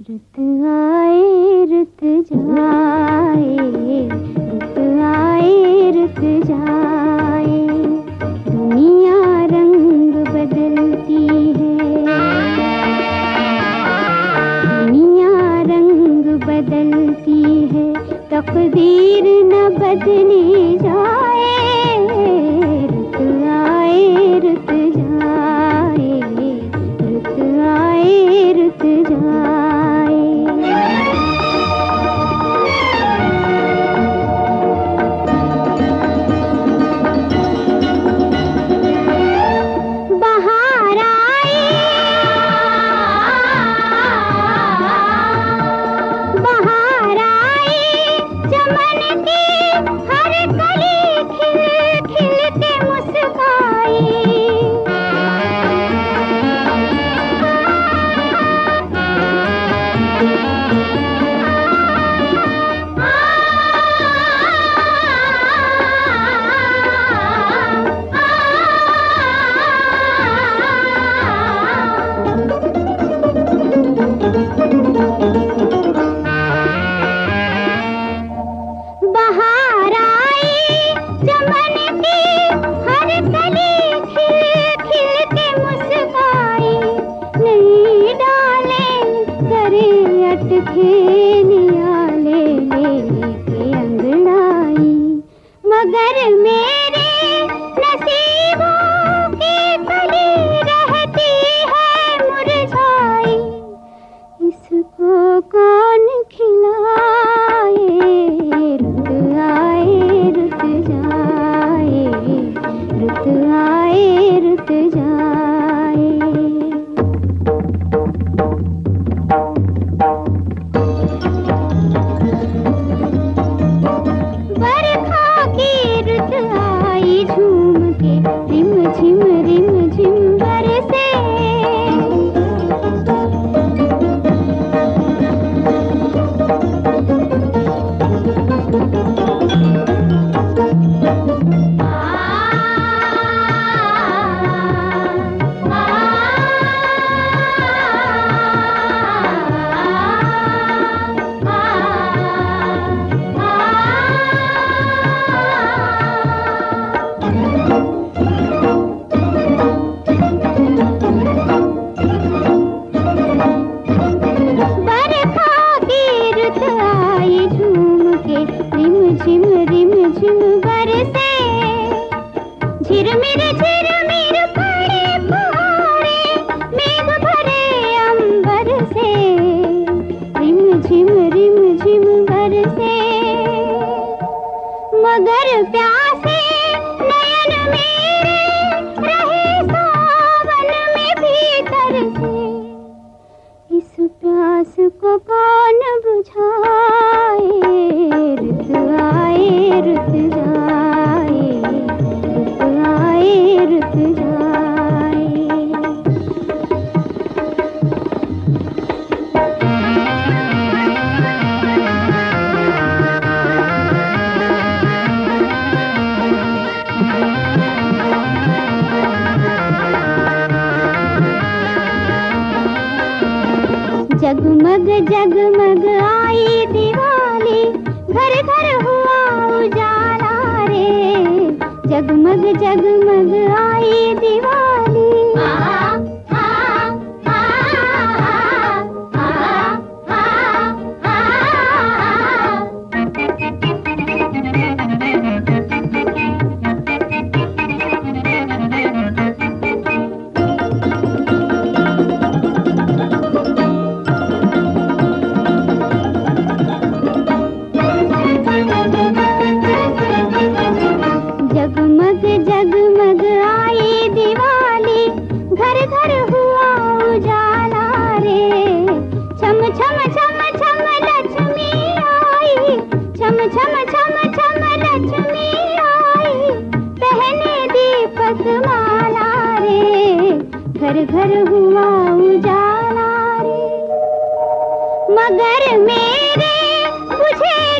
रुत आए, रुत जाए, रत आए, रुत जाए। दुनिया रंग बदलती है। दुनिया रंग बदलती है। तकदीर न बदली घर में मगर प्यासे नयन रहे सावन में भीतर से। इस प्यास को कौन बुझा? जग जगमग आई दिवाली। घर घर हुआ उजाला रे। जगमग जगमग आई दिवाली। घर घर हुआ उजाला रे। मगर मेरे मुझे